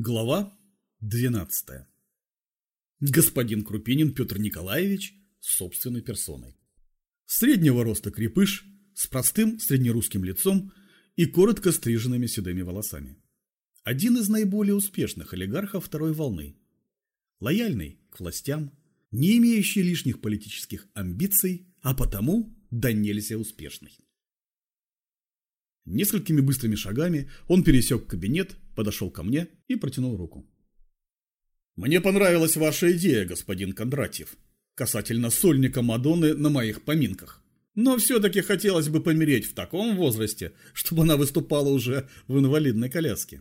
Глава 12. Господин Крупинин Петр Николаевич собственной персоной. Среднего роста крепыш с простым среднерусским лицом и коротко стриженными седыми волосами. Один из наиболее успешных олигархов второй волны. Лояльный к властям, не имеющий лишних политических амбиций, а потому да нельзя успешный. Несколькими быстрыми шагами он пересек кабинет, подошел ко мне и протянул руку. «Мне понравилась ваша идея, господин Кондратьев, касательно сольника Мадонны на моих поминках. Но все-таки хотелось бы помереть в таком возрасте, чтобы она выступала уже в инвалидной коляске».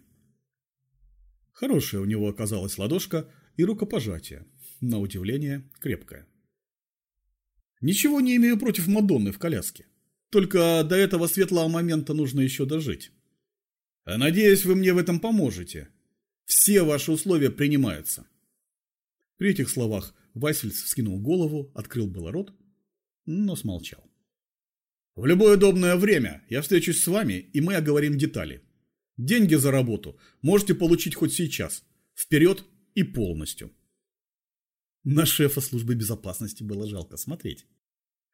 Хорошая у него оказалась ладошка и рукопожатие, на удивление крепкое. «Ничего не имею против Мадонны в коляске. Только до этого светлого момента нужно еще дожить. А надеюсь, вы мне в этом поможете. Все ваши условия принимаются. При этих словах Васильц вскинул голову, открыл было рот, но смолчал. В любое удобное время я встречусь с вами, и мы оговорим детали. Деньги за работу можете получить хоть сейчас. Вперед и полностью. На шефа службы безопасности было жалко смотреть.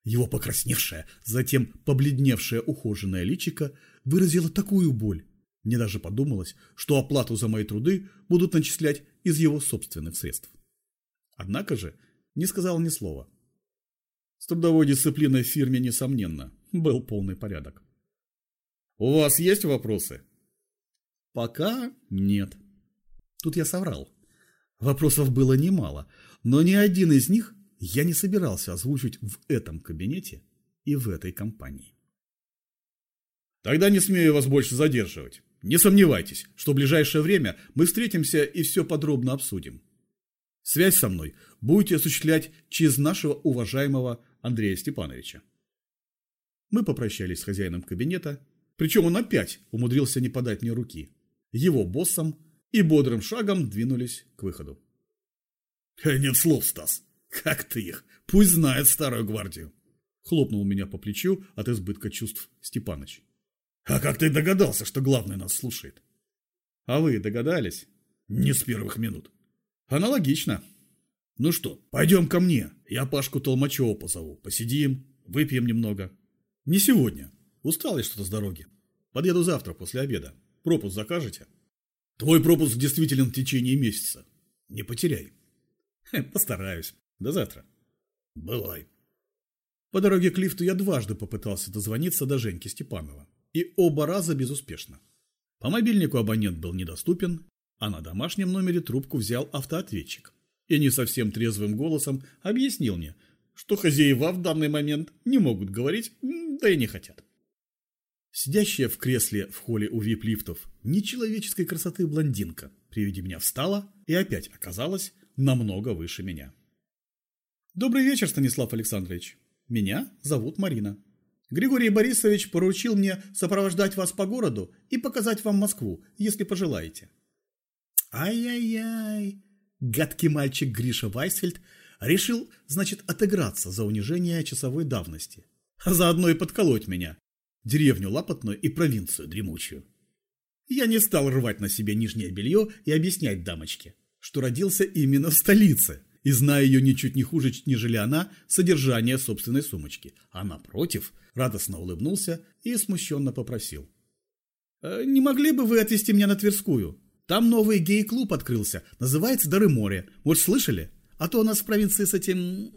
Его покрасневшее, затем побледневшее ухоженное личико выразило такую боль. Мне даже подумалось, что оплату за мои труды будут начислять из его собственных средств. Однако же не сказал ни слова. С трудовой дисциплиной в фирме, несомненно, был полный порядок. «У вас есть вопросы?» «Пока нет». Тут я соврал. Вопросов было немало, но ни один из них я не собирался озвучить в этом кабинете и в этой компании. Тогда не смею вас больше задерживать. Не сомневайтесь, что в ближайшее время мы встретимся и все подробно обсудим. Связь со мной будете осуществлять через нашего уважаемого Андрея Степановича. Мы попрощались с хозяином кабинета, причем он опять умудрился не подать мне руки, его боссом и бодрым шагом двинулись к выходу. «Нет слов, Стас!» Как ты их? Пусть знает старую гвардию. Хлопнул меня по плечу от избытка чувств Степаныч. А как ты догадался, что главный нас слушает? А вы догадались? Не с первых минут. Аналогично. Ну что, пойдем ко мне. Я Пашку Толмачева позову. Посидим, выпьем немного. Не сегодня. Устал я что-то с дороги. Подъеду завтра после обеда. Пропуск закажете? Твой пропуск действителен в течение месяца. Не потеряй. Постараюсь. До завтра. Бывай. По дороге к лифту я дважды попытался дозвониться до Женьки Степанова. И оба раза безуспешно. По мобильнику абонент был недоступен, а на домашнем номере трубку взял автоответчик. И не совсем трезвым голосом объяснил мне, что хозяева в данный момент не могут говорить, да и не хотят. Сидящая в кресле в холле у вип-лифтов нечеловеческой красоты блондинка при виде меня встала и опять оказалась намного выше меня. Добрый вечер, Станислав Александрович. Меня зовут Марина. Григорий Борисович поручил мне сопровождать вас по городу и показать вам Москву, если пожелаете. Ай-яй-яй. Гадкий мальчик Гриша Вайсфельд решил, значит, отыграться за унижение часовой давности, а заодно и подколоть меня, деревню Лапотную и провинцию дремучую. Я не стал рвать на себе нижнее белье и объяснять дамочке, что родился именно в столице – и зная ее ничуть не хуже, нежели она, содержание собственной сумочки. А напротив, радостно улыбнулся и смущенно попросил. «Э, «Не могли бы вы отвезти меня на Тверскую? Там новый гей-клуб открылся, называется «Дары моря». Может, слышали? А то у нас в провинции с этим...»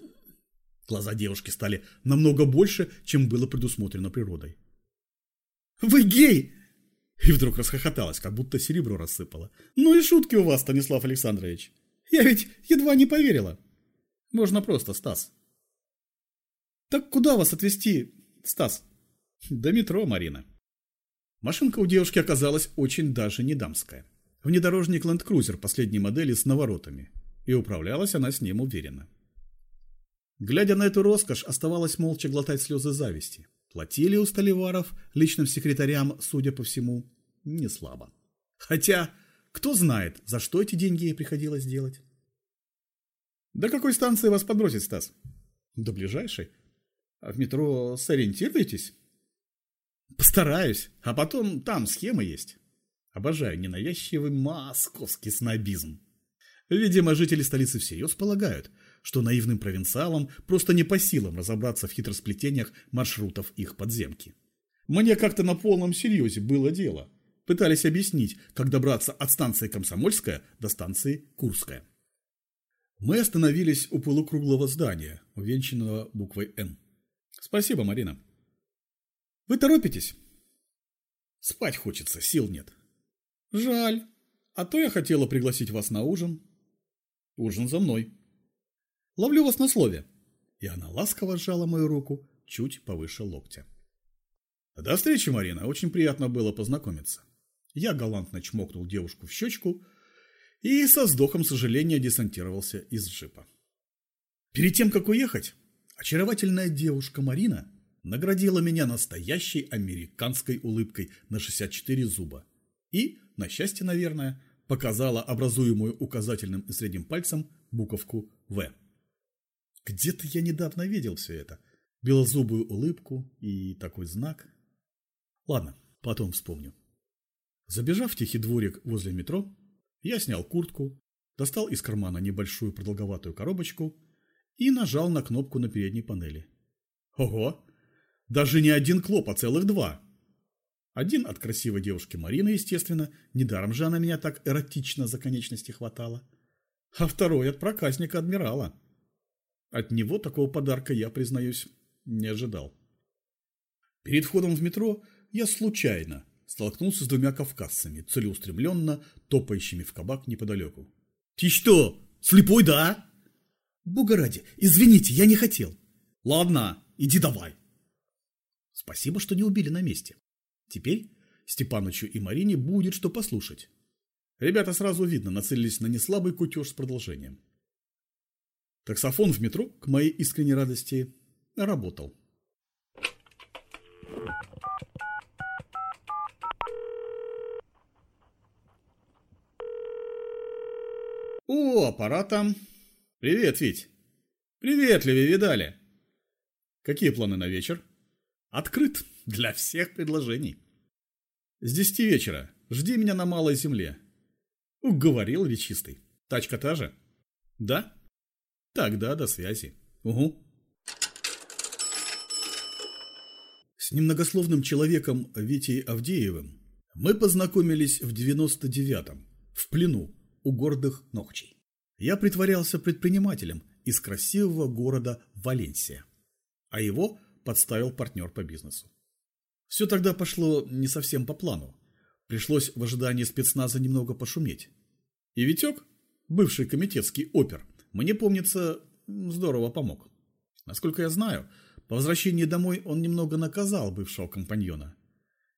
Глаза девушки стали намного больше, чем было предусмотрено природой. «Вы гей!» И вдруг расхохоталась, как будто серебро рассыпала. «Ну и шутки у вас, Станислав Александрович!» Я ведь едва не поверила. Можно просто, Стас. Так куда вас отвезти, Стас? До метро, Марина. Машинка у девушки оказалась очень даже не дамская. Внедорожник Land Cruiser последней модели с наворотами. И управлялась она с ним уверенно. Глядя на эту роскошь, оставалось молча глотать слезы зависти. Платили у Столиваров личным секретарям, судя по всему, не слабо. Хотя кто знает, за что эти деньги ей приходилось делать. До какой станции вас подбросить, Стас? До ближайшей. А в метро сориентируетесь? Постараюсь. А потом там схема есть. Обожаю ненавязчивый московский снобизм. Видимо, жители столицы всерьез полагают, что наивным провинциалам просто не по силам разобраться в хитросплетениях маршрутов их подземки. Мне как-то на полном серьезе было дело. Пытались объяснить, как добраться от станции Комсомольская до станции Курская. Мы остановились у полукруглого здания, увенчанного буквой «Н». Спасибо, Марина. Вы торопитесь? Спать хочется, сил нет. Жаль. А то я хотела пригласить вас на ужин. Ужин за мной. Ловлю вас на слове. И она ласково сжала мою руку чуть повыше локтя. До встречи, Марина. Очень приятно было познакомиться. Я галантно чмокнул девушку в щечку и со вздохом сожаления десантировался из джипа. Перед тем, как уехать, очаровательная девушка Марина наградила меня настоящей американской улыбкой на 64 зуба и, на счастье, наверное, показала образуемую указательным и средним пальцем буковку «В». Где-то я недавно видел все это. Белозубую улыбку и такой знак. Ладно, потом вспомню. Забежав в тихий дворик возле метро, я снял куртку, достал из кармана небольшую продолговатую коробочку и нажал на кнопку на передней панели. Ого! Даже не один клоп, а целых два. Один от красивой девушки Марины, естественно, недаром же она меня так эротично за конечности хватала. А второй от проказника адмирала. От него такого подарка я, признаюсь, не ожидал. Перед входом в метро я случайно столкнулся с двумя кавказцами, целеустремленно топающими в кабак неподалеку. «Ты что, слепой, да?» «Бога ради, извините, я не хотел». «Ладно, иди давай». Спасибо, что не убили на месте. Теперь Степанычу и Марине будет что послушать. Ребята сразу видно нацелились на неслабый кутеж с продолжением. Таксофон в метро, к моей искренней радости, работал. О, аппарата. Привет, Вить. Привет, Леви, видали? Какие планы на вечер? Открыт для всех предложений. С десяти вечера. Жди меня на Малой Земле. Уговорил речистый. Тачка та же? Да? Тогда до связи. Угу. С немногословным человеком Витей Авдеевым мы познакомились в 99-м, в плену, у гордых Ногчей. Я притворялся предпринимателем из красивого города Валенсия, а его подставил партнер по бизнесу. Все тогда пошло не совсем по плану. Пришлось в ожидании спецназа немного пошуметь. И Витек, бывший комитетский опер, мне, помнится, здорово помог. Насколько я знаю, по возвращении домой он немного наказал бывшего компаньона.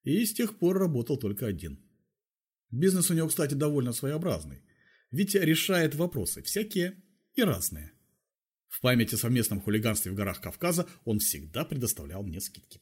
И с тех пор работал только один. Бизнес у него, кстати, довольно своеобразный. Витя решает вопросы, всякие и разные. В памяти о совместном хулиганстве в горах Кавказа он всегда предоставлял мне скидки.